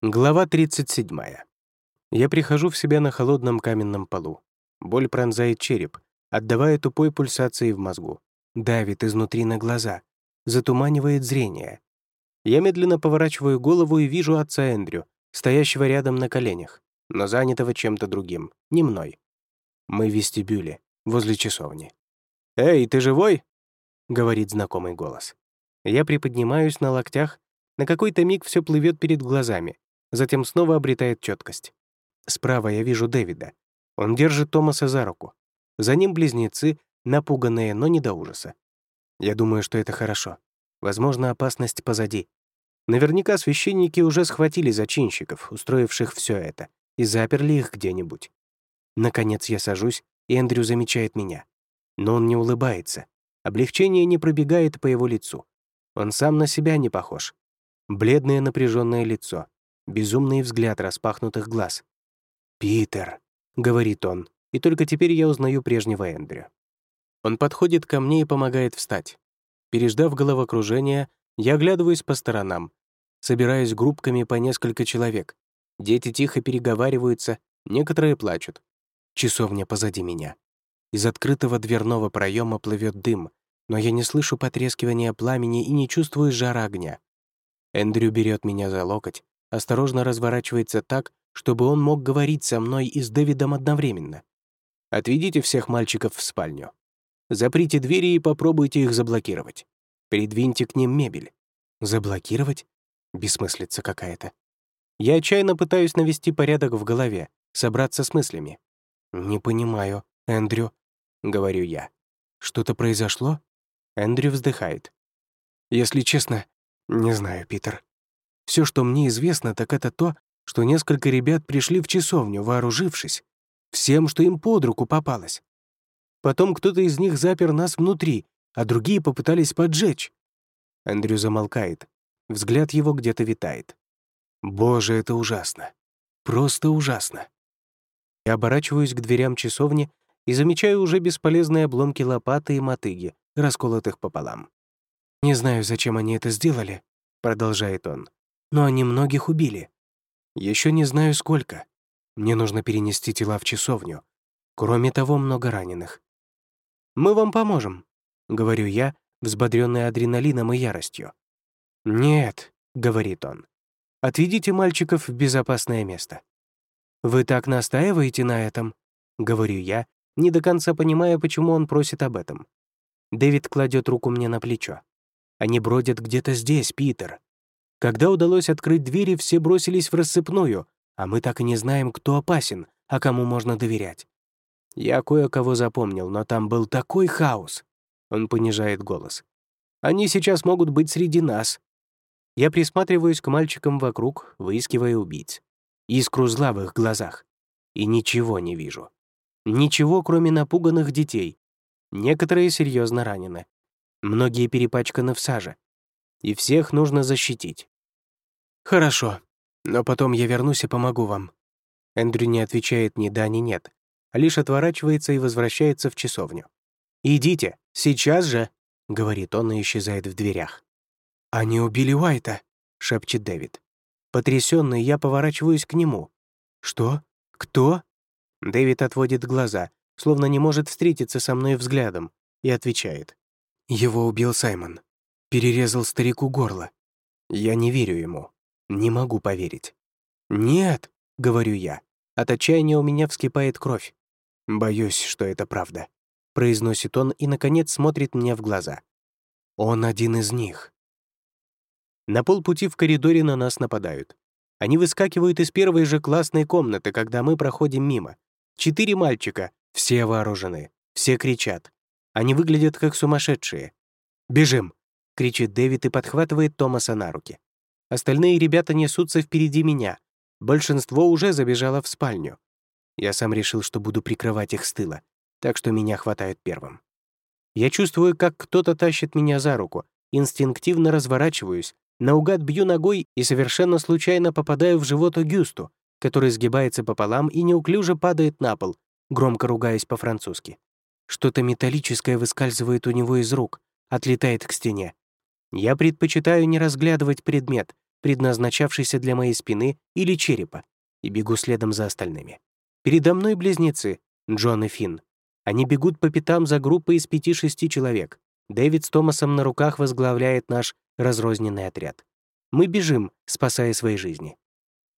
Глава 37. Я прихожу в себя на холодном каменном полу. Боль пронзает череп, отдавая тупой пульсацией в мозгу. Давит изнутри на глаза, затуманивает зрение. Я медленно поворачиваю голову и вижу отца Эндрю, стоящего рядом на коленях, но занятого чем-то другим, не мной. Мы в вестибюле, возле часовни. «Эй, ты живой?» — говорит знакомый голос. Я приподнимаюсь на локтях, на какой-то миг все плывет перед глазами, затем снова обретает четкость. Справа я вижу Дэвида. Он держит Томаса за руку. За ним близнецы, напуганные, но не до ужаса. Я думаю, что это хорошо. Возможно, опасность позади. Наверняка священники уже схватили зачинщиков, устроивших все это, и заперли их где-нибудь. Наконец я сажусь, и Эндрю замечает меня. Но он не улыбается. Облегчение не пробегает по его лицу. Он сам на себя не похож. Бледное напряженное лицо, безумный взгляд распахнутых глаз. «Питер», — говорит он, и только теперь я узнаю прежнего Эндрю. Он подходит ко мне и помогает встать. Переждав головокружение, я оглядываюсь по сторонам, собираюсь группками по несколько человек. Дети тихо переговариваются, некоторые плачут. Часовня позади меня. Из открытого дверного проема плывет дым, но я не слышу потрескивания пламени и не чувствую жара огня. Эндрю берет меня за локоть, осторожно разворачивается так, чтобы он мог говорить со мной и с Дэвидом одновременно. «Отведите всех мальчиков в спальню. Заприте двери и попробуйте их заблокировать. Придвиньте к ним мебель. Заблокировать? Бессмыслица какая-то. Я отчаянно пытаюсь навести порядок в голове, собраться с мыслями. «Не понимаю, Эндрю», — говорю я. «Что-то произошло?» Эндрю вздыхает. «Если честно, не знаю, Питер. Все, что мне известно, так это то, что несколько ребят пришли в часовню, вооружившись, всем, что им под руку попалось. Потом кто-то из них запер нас внутри, а другие попытались поджечь. Эндрю замолкает. Взгляд его где-то витает. Боже, это ужасно. Просто ужасно. Я оборачиваюсь к дверям часовни и замечаю уже бесполезные обломки лопаты и мотыги, расколотых пополам. «Не знаю, зачем они это сделали», — продолжает он но они многих убили. Еще не знаю, сколько. Мне нужно перенести тела в часовню. Кроме того, много раненых. «Мы вам поможем», — говорю я, взбодрённый адреналином и яростью. «Нет», — говорит он, — «отведите мальчиков в безопасное место». «Вы так настаиваете на этом?» — говорю я, не до конца понимая, почему он просит об этом. Дэвид кладет руку мне на плечо. «Они бродят где-то здесь, Питер. Когда удалось открыть двери, все бросились в рассыпную, а мы так и не знаем, кто опасен, а кому можно доверять. Я кое-кого запомнил, но там был такой хаос. Он понижает голос. Они сейчас могут быть среди нас. Я присматриваюсь к мальчикам вокруг, выискивая убийц. Искру зла в их глазах. И ничего не вижу. Ничего, кроме напуганных детей. Некоторые серьезно ранены. Многие перепачканы в саже и всех нужно защитить. «Хорошо, но потом я вернусь и помогу вам». Эндрю не отвечает ни да, ни нет, а лишь отворачивается и возвращается в часовню. «Идите, сейчас же», — говорит он и исчезает в дверях. «Они убили Уайта», — шепчет Дэвид. Потрясённый, я поворачиваюсь к нему. «Что? Кто?» Дэвид отводит глаза, словно не может встретиться со мной взглядом, и отвечает. «Его убил Саймон перерезал старику горло. Я не верю ему. Не могу поверить. «Нет», — говорю я. От отчаяния у меня вскипает кровь. «Боюсь, что это правда», — произносит он и, наконец, смотрит мне в глаза. «Он один из них». На полпути в коридоре на нас нападают. Они выскакивают из первой же классной комнаты, когда мы проходим мимо. Четыре мальчика, все вооружены, все кричат. Они выглядят как сумасшедшие. «Бежим!» Кричит Дэвид и подхватывает Томаса на руки. Остальные ребята несутся впереди меня. Большинство уже забежало в спальню. Я сам решил, что буду прикрывать их с тыла, так что меня хватают первым. Я чувствую, как кто-то тащит меня за руку, инстинктивно разворачиваюсь, наугад бью ногой и совершенно случайно попадаю в живот Огюсту, который сгибается пополам и неуклюже падает на пол, громко ругаясь по-французски. Что-то металлическое выскальзывает у него из рук, отлетает к стене. Я предпочитаю не разглядывать предмет, предназначавшийся для моей спины или черепа, и бегу следом за остальными. Передо мной близнецы, Джон и Финн. Они бегут по пятам за группой из пяти-шести человек. Дэвид с Томасом на руках возглавляет наш разрозненный отряд. Мы бежим, спасая свои жизни.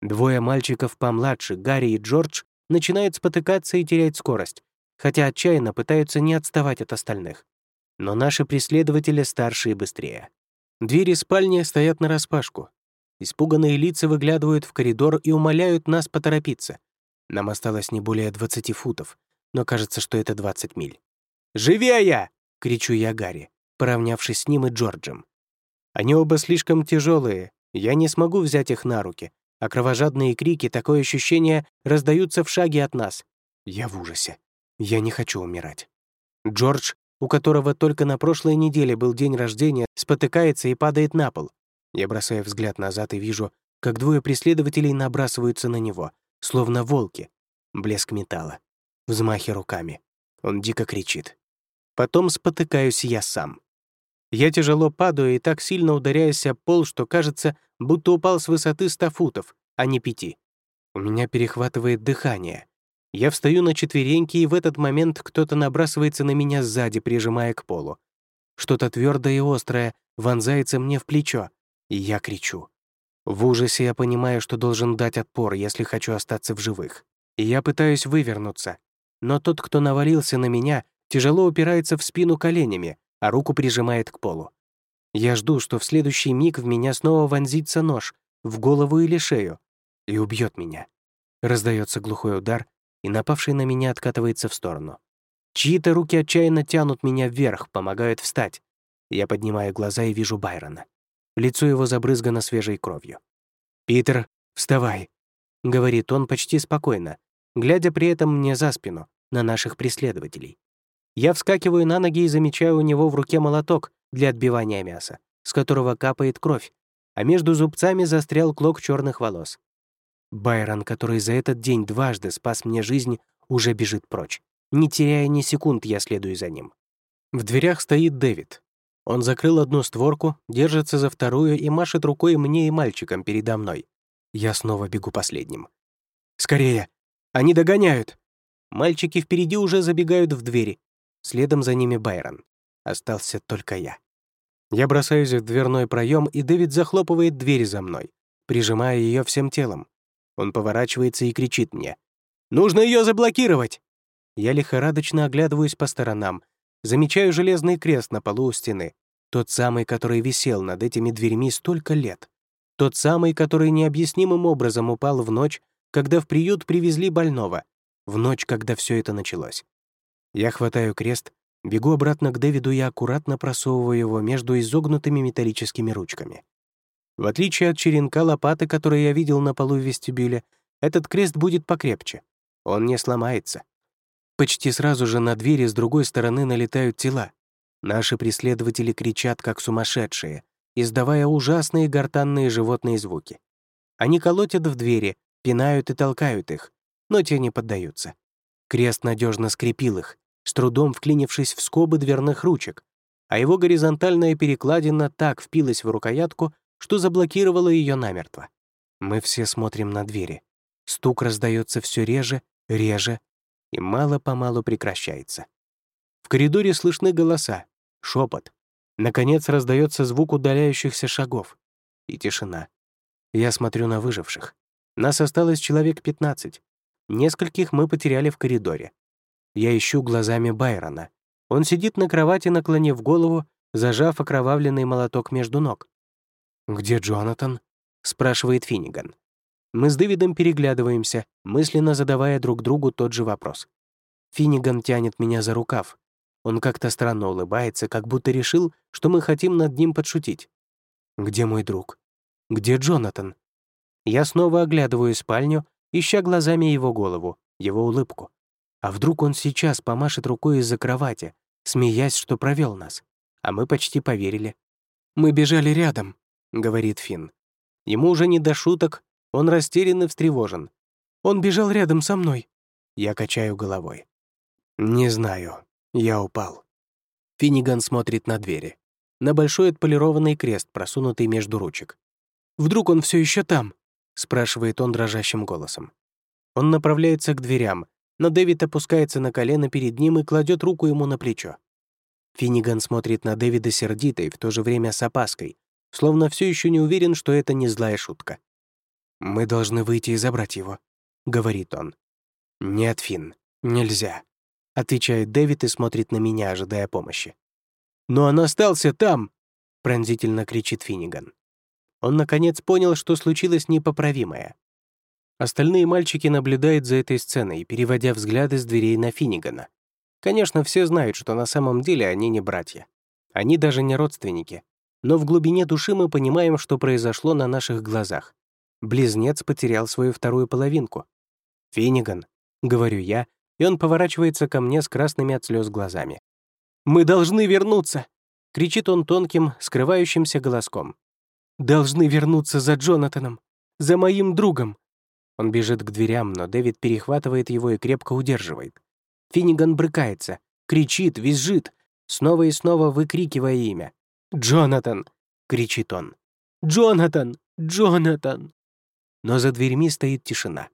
Двое мальчиков помладше, Гарри и Джордж, начинают спотыкаться и терять скорость, хотя отчаянно пытаются не отставать от остальных. Но наши преследователи старше и быстрее. Двери спальни стоят нараспашку. Испуганные лица выглядывают в коридор и умоляют нас поторопиться. Нам осталось не более 20 футов, но кажется, что это 20 миль. «Живее!» — кричу я Гарри, поравнявшись с ним и Джорджем. Они оба слишком тяжелые, я не смогу взять их на руки, а кровожадные крики, такое ощущение, раздаются в шаге от нас. Я в ужасе. Я не хочу умирать. Джордж у которого только на прошлой неделе был день рождения, спотыкается и падает на пол. Я бросаю взгляд назад и вижу, как двое преследователей набрасываются на него, словно волки. Блеск металла. Взмахи руками. Он дико кричит. Потом спотыкаюсь я сам. Я тяжело падаю и так сильно ударяюсь об пол, что кажется, будто упал с высоты ста футов, а не пяти. У меня перехватывает дыхание. Я встаю на четвереньки, и в этот момент кто-то набрасывается на меня сзади, прижимая к полу. Что-то твердое и острое вонзается мне в плечо, и я кричу. В ужасе я понимаю, что должен дать отпор, если хочу остаться в живых. И я пытаюсь вывернуться. Но тот, кто навалился на меня, тяжело упирается в спину коленями, а руку прижимает к полу. Я жду, что в следующий миг в меня снова вонзится нож, в голову или шею, и убьет меня. Раздается глухой удар, и напавший на меня откатывается в сторону. Чьи-то руки отчаянно тянут меня вверх, помогают встать. Я поднимаю глаза и вижу Байрона. Лицо его забрызгано свежей кровью. «Питер, вставай», — говорит он почти спокойно, глядя при этом мне за спину, на наших преследователей. Я вскакиваю на ноги и замечаю у него в руке молоток для отбивания мяса, с которого капает кровь, а между зубцами застрял клок черных волос. Байрон, который за этот день дважды спас мне жизнь, уже бежит прочь. Не теряя ни секунд, я следую за ним. В дверях стоит Дэвид. Он закрыл одну створку, держится за вторую и машет рукой мне и мальчикам передо мной. Я снова бегу последним. «Скорее! Они догоняют!» Мальчики впереди уже забегают в двери. Следом за ними Байрон. Остался только я. Я бросаюсь в дверной проем, и Дэвид захлопывает дверь за мной, прижимая ее всем телом. Он поворачивается и кричит мне. «Нужно ее заблокировать!» Я лихорадочно оглядываюсь по сторонам. Замечаю железный крест на полу у стены. Тот самый, который висел над этими дверьми столько лет. Тот самый, который необъяснимым образом упал в ночь, когда в приют привезли больного. В ночь, когда все это началось. Я хватаю крест, бегу обратно к Дэвиду и аккуратно просовываю его между изогнутыми металлическими ручками. В отличие от черенка лопаты, который я видел на полу в вестибюле, этот крест будет покрепче. Он не сломается. Почти сразу же на двери с другой стороны налетают тела. Наши преследователи кричат, как сумасшедшие, издавая ужасные гортанные животные звуки. Они колотят в двери, пинают и толкают их, но те не поддаются. Крест надежно скрепил их, с трудом вклинившись в скобы дверных ручек, а его горизонтальная перекладина так впилась в рукоятку, что заблокировало ее намертво. Мы все смотрим на двери. Стук раздается все реже, реже, и мало-помалу прекращается. В коридоре слышны голоса, шепот. Наконец раздается звук удаляющихся шагов. И тишина. Я смотрю на выживших. Нас осталось человек 15. Нескольких мы потеряли в коридоре. Я ищу глазами Байрона. Он сидит на кровати, наклонив голову, зажав окровавленный молоток между ног. «Где Джонатан?» — спрашивает Финниган. Мы с Дэвидом переглядываемся, мысленно задавая друг другу тот же вопрос. Финниган тянет меня за рукав. Он как-то странно улыбается, как будто решил, что мы хотим над ним подшутить. «Где мой друг? Где Джонатан?» Я снова оглядываю спальню, ища глазами его голову, его улыбку. А вдруг он сейчас помашет рукой из-за кровати, смеясь, что провел нас? А мы почти поверили. Мы бежали рядом, — говорит Финн. Ему уже не до шуток, он растерян и встревожен. Он бежал рядом со мной. Я качаю головой. «Не знаю. Я упал». Финниган смотрит на двери. На большой отполированный крест, просунутый между ручек. Вдруг он все еще там?» — спрашивает он дрожащим голосом. Он направляется к дверям, но Дэвид опускается на колено перед ним и кладет руку ему на плечо. Финниган смотрит на Дэвида сердито и в то же время с опаской, словно все еще не уверен, что это не злая шутка. «Мы должны выйти и забрать его», — говорит он. «Нет, Финн, нельзя», — отвечает Дэвид и смотрит на меня, ожидая помощи. «Но он остался там!» — пронзительно кричит Финниган. Он, наконец, понял, что случилось непоправимое. Остальные мальчики наблюдают за этой сценой, переводя взгляды с дверей на Финнигана. Конечно, все знают, что на самом деле они не братья. Они даже не родственники. Но в глубине души мы понимаем, что произошло на наших глазах. Близнец потерял свою вторую половинку. «Финниган», — говорю я, и он поворачивается ко мне с красными от слез глазами. «Мы должны вернуться!» — кричит он тонким, скрывающимся голоском. «Должны вернуться за Джонатаном! За моим другом!» Он бежит к дверям, но Дэвид перехватывает его и крепко удерживает. Финниган брыкается, кричит, визжит, снова и снова выкрикивая имя. «Джонатан!» — кричит он. «Джонатан! Джонатан!» Но за дверьми стоит тишина.